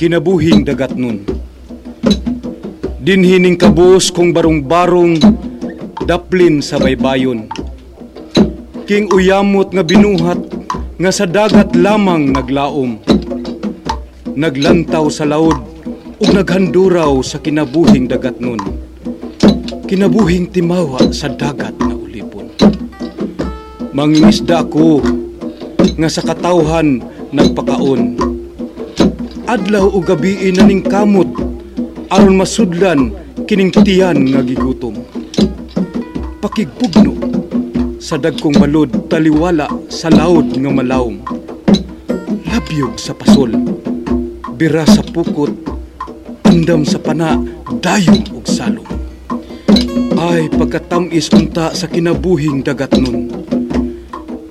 Kinabuhing dagat nun. Dinhining kabus kong barong-barong daplin sa baybayon. King uyamot nga binuhat nga sa dagat lamang naglaom. Naglantaw sa laod ug naghanduraw sa kinabuhing dagat nun. Kinabuhing timawa sa dagat na ulipon. Mangingisda ako nga sa katawhan nagpakaon. Adlaw o gabi naning kamot aron masudlan kining tiyan nga gigutom. Pakigbugno sa dagkong balod taliwala sa laod nga malawom. Labyog sa pasol, bira sa pukot, andam sa pana, dayong ug salong. Ay pagkatamis unta sa kinabuhing dagat nun.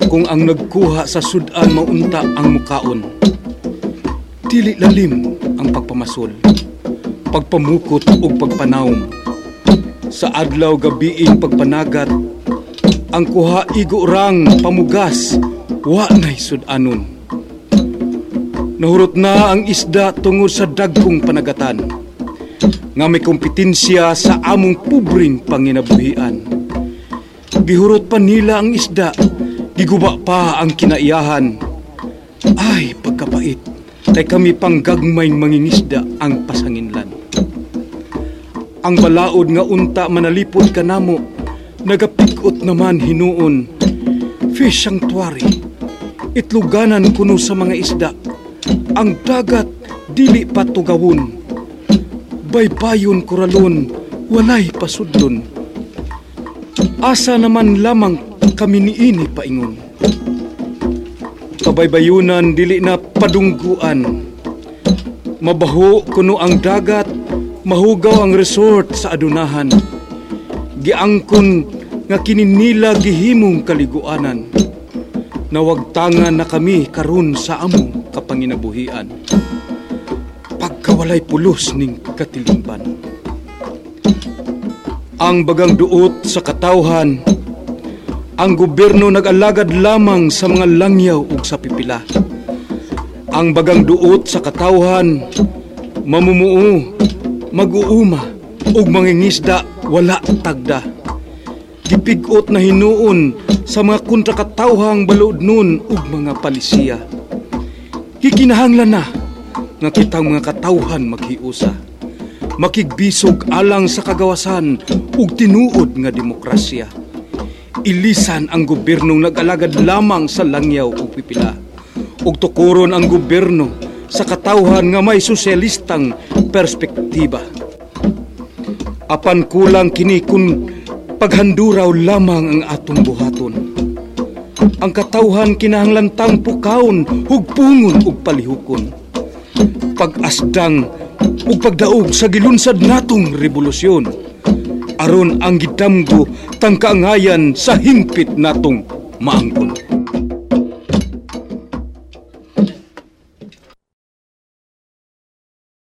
Kung ang nagkuha sa sudan maunta ang mukaon. Dili lalim ang pagpamasol, pagpamukot ug pagpanawom. Sa adlaw gabiing pagpanagat, ang kuha igo rang pamugas, wa nay sudanon. Nahurot na ang isda tungod sa dagkong panagatan, nga may kompetensya sa among pubring panginabuhian. Gihurot pa nila ang isda, giguba pa ang kinaiyahan. Ay, pagkapait, kay kami pang gagmayng mangingisda ang pasanginlan. Ang balaod nga unta manalipod kanamo, nagapikot naman hinuon. Fish sanctuary, itluganan kuno sa mga isda. Ang dagat dili patugawon. Baybayon kuralon, walay pasudlon. Asa naman lamang kami niini paingon. Kabaybayunan dili na padungguan. Mabaho kuno ang dagat, mahugaw ang resort sa adunahan. Giangkon nga kininila gihimong kaliguanan. Nawagtangan na kami karon sa among kapanginabuhian. Pagkawalay pulos ning katilingban. Ang bagang duot sa katawhan, ang gobyerno nag-alagad lamang sa mga langyaw ug sa pipila. Ang bagang duot sa katawhan, mamumuo, mag-uuma, ug mangingisda wala tagda. Gipigot na hinuon sa mga kontrakatawhang balod nun ug mga palisiya. Gikinahanglan na nga kitang mga katawhan maghiusa. Makigbisog alang sa kagawasan ug tinuod nga demokrasya. Ilisan ang gobyernong nag-alagad lamang sa langyaw ug pipila. Ug tukuron ang gobyerno sa katawhan nga may sosyalistang perspektiba. Apan kulang kini kun paghanduraw lamang ang atong buhaton. Ang katawhan kinahanglan tang pukaon ug pungon ug palihukon pag-asdang ug pagdaog sa gilunsad natong revolusyon aron ang gidamgo tang kaangayan sa hingpit natong maangkon.